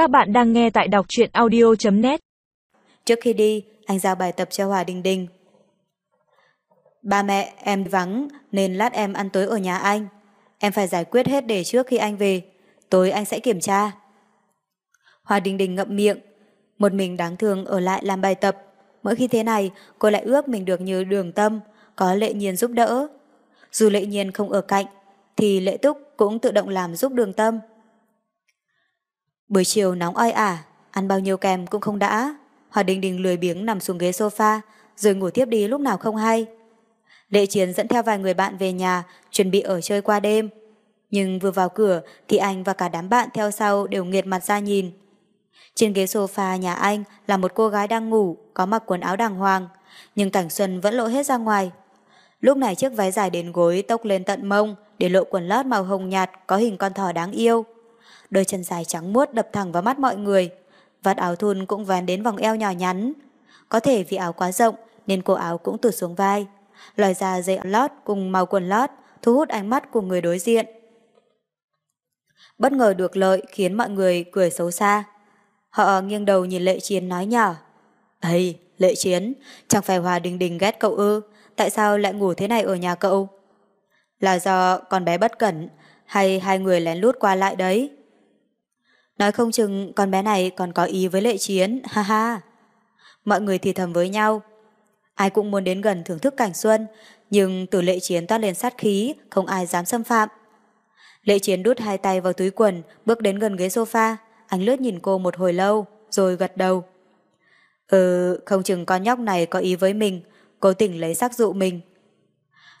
Các bạn đang nghe tại đọc truyện audio.net Trước khi đi, anh giao bài tập cho Hòa Đình Đình. Ba mẹ, em vắng nên lát em ăn tối ở nhà anh. Em phải giải quyết hết để trước khi anh về. Tối anh sẽ kiểm tra. Hòa Đình Đình ngậm miệng. Một mình đáng thương ở lại làm bài tập. Mỗi khi thế này, cô lại ước mình được như đường tâm, có lệ nhiên giúp đỡ. Dù lệ nhiên không ở cạnh, thì lệ túc cũng tự động làm giúp đường tâm. Buổi chiều nóng oi ả, ăn bao nhiêu kem cũng không đã. Hòa Đình Đình lười biếng nằm xuống ghế sofa, rồi ngủ tiếp đi lúc nào không hay. Lệ Chiến dẫn theo vài người bạn về nhà, chuẩn bị ở chơi qua đêm. Nhưng vừa vào cửa thì anh và cả đám bạn theo sau đều nghiệt mặt ra nhìn. Trên ghế sofa nhà anh là một cô gái đang ngủ, có mặc quần áo đàng hoàng, nhưng cảnh xuân vẫn lộ hết ra ngoài. Lúc này chiếc váy dài đến gối tốc lên tận mông để lộ quần lót màu hồng nhạt có hình con thỏ đáng yêu. Đôi chân dài trắng muốt đập thẳng vào mắt mọi người. Vạt áo thun cũng ván đến vòng eo nhỏ nhắn. Có thể vì áo quá rộng nên cổ áo cũng tụt xuống vai. Lòi ra dây lót cùng màu quần lót thu hút ánh mắt của người đối diện. Bất ngờ được lợi khiến mọi người cười xấu xa. Họ nghiêng đầu nhìn Lệ Chiến nói nhỏ. Ây, Lệ Chiến, chẳng phải Hòa Đình Đình ghét cậu ư? Tại sao lại ngủ thế này ở nhà cậu? Là do con bé bất cẩn hay hai người lén lút qua lại đấy? Nói không chừng con bé này còn có ý với Lệ Chiến, ha ha. Mọi người thì thầm với nhau. Ai cũng muốn đến gần thưởng thức cảnh xuân, nhưng từ Lệ Chiến toát lên sát khí, không ai dám xâm phạm. Lệ Chiến đút hai tay vào túi quần, bước đến gần ghế sofa. Anh lướt nhìn cô một hồi lâu, rồi gật đầu. Ừ, không chừng con nhóc này có ý với mình, cố tình lấy sắc dụ mình.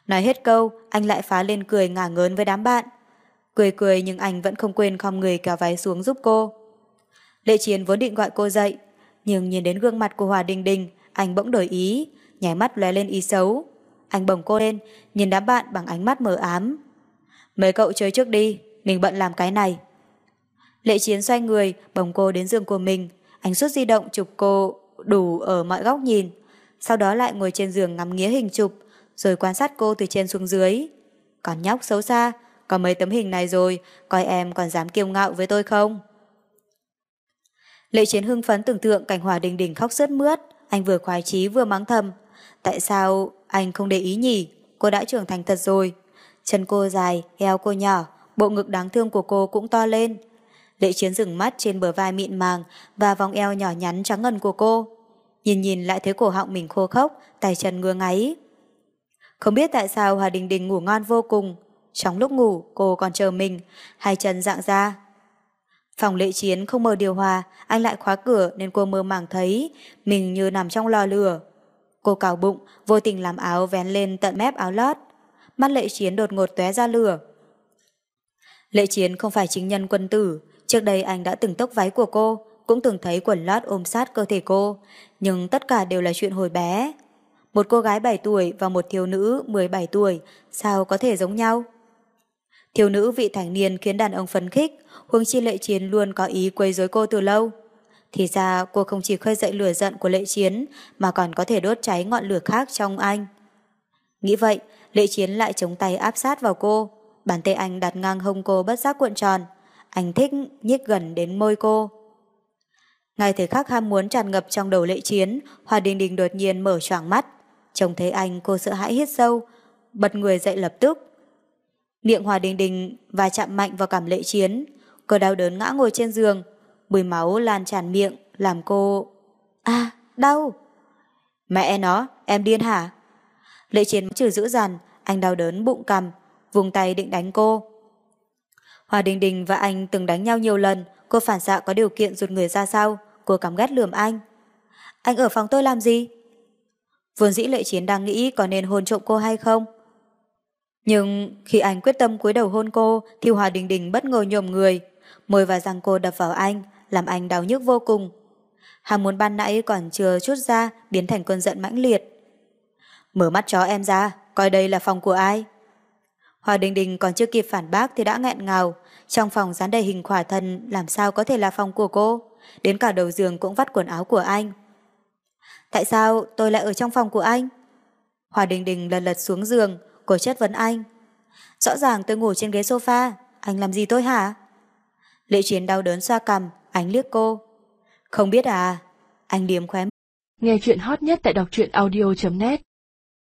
Nói hết câu, anh lại phá lên cười ngả ngớn với đám bạn. Cười cười nhưng anh vẫn không quên khom người kéo váy xuống giúp cô. Lệ Chiến vốn định gọi cô dậy, nhưng nhìn đến gương mặt của Hòa Đình Đình, anh bỗng đổi ý, nhảy mắt lóe lên ý xấu. Anh bồng cô lên, nhìn đám bạn bằng ánh mắt mờ ám. Mấy cậu chơi trước đi, mình bận làm cái này. Lệ Chiến xoay người, bồng cô đến giường của mình. Anh rút di động chụp cô đủ ở mọi góc nhìn. Sau đó lại ngồi trên giường ngắm nghía hình chụp, rồi quan sát cô từ trên xuống dưới. Còn nhóc xấu xa, có mấy tấm hình này rồi, coi em còn dám kiêu ngạo với tôi không? Lệ Chiến hưng phấn tưởng tượng cảnh Hòa Đình Đình khóc sướt mướt, anh vừa khoái chí vừa mắng thầm. Tại sao anh không để ý nhỉ? Cô đã trưởng thành thật rồi. Chân cô dài, eo cô nhỏ, bộ ngực đáng thương của cô cũng to lên. Lệ Chiến dừng mắt trên bờ vai mịn màng và vòng eo nhỏ nhắn trắng ngần của cô. Nhìn nhìn lại thấy cổ họng mình khô khốc, tay chân ngứa ngáy. Không biết tại sao Hòa Đình Đình ngủ ngon vô cùng. Trong lúc ngủ, cô còn chờ mình, hai chân dạng ra. Phòng lệ chiến không mở điều hòa, anh lại khóa cửa nên cô mơ màng thấy mình như nằm trong lò lửa. Cô cào bụng, vô tình làm áo vén lên tận mép áo lót. Mắt lệ chiến đột ngột tóe ra lửa. Lệ chiến không phải chính nhân quân tử, trước đây anh đã từng tốc váy của cô, cũng từng thấy quần lót ôm sát cơ thể cô, nhưng tất cả đều là chuyện hồi bé. Một cô gái 7 tuổi và một thiếu nữ 17 tuổi, sao có thể giống nhau? Thiếu nữ vị thành niên khiến đàn ông phấn khích, Huống chi lệ chiến luôn có ý quấy rối cô từ lâu. Thì ra cô không chỉ khơi dậy lửa giận của lệ chiến mà còn có thể đốt cháy ngọn lửa khác trong anh. Nghĩ vậy, lệ chiến lại chống tay áp sát vào cô. Bàn tay anh đặt ngang hông cô bất giác cuộn tròn. Anh thích nhích gần đến môi cô. Ngay thời khắc ham muốn tràn ngập trong đầu lệ chiến, Hòa Đình Đình đột nhiên mở choàng mắt. Trông thấy anh cô sợ hãi hít sâu, bật người dậy lập tức. Miệng Hòa Đình Đình và chạm mạnh vào cảm lệ chiến, Cô đau đớn ngã ngồi trên giường, mùi máu lan tràn miệng, làm cô... À, đau! Mẹ nó, em điên hả? Lệ chiến trừ dữ dằn, anh đau đớn bụng cầm, vùng tay định đánh cô. Hòa Đình Đình và anh từng đánh nhau nhiều lần, cô phản xạ có điều kiện rụt người ra sau, cô cảm ghét lườm anh. Anh ở phòng tôi làm gì? Vốn dĩ lệ chiến đang nghĩ có nên hôn trộm cô hay không? Nhưng khi anh quyết tâm cúi đầu hôn cô thì Hòa Đình Đình bất ngờ nhổm người, môi và răng cô đập vào anh, làm anh đau nhức vô cùng. Ham muốn ban nãy còn chưa chút ra, biến thành cơn giận mãnh liệt. Mở mắt chó em ra, coi đây là phòng của ai? Hòa Đình Đình còn chưa kịp phản bác thì đã nghẹn ngào, trong phòng dán đầy hình khỏa thân làm sao có thể là phòng của cô, đến cả đầu giường cũng vắt quần áo của anh. Tại sao tôi lại ở trong phòng của anh? Hòa Đình Đình lần lật xuống giường, cô chất vấn anh. Rõ ràng tôi ngủ trên ghế sofa, anh làm gì tôi hả? Lệ chiến đau đớn xoa cằm, Anh liếc cô. Không biết à? Anh điếm khóe. Nghe chuyện hot nhất tại đọc truyện audio.net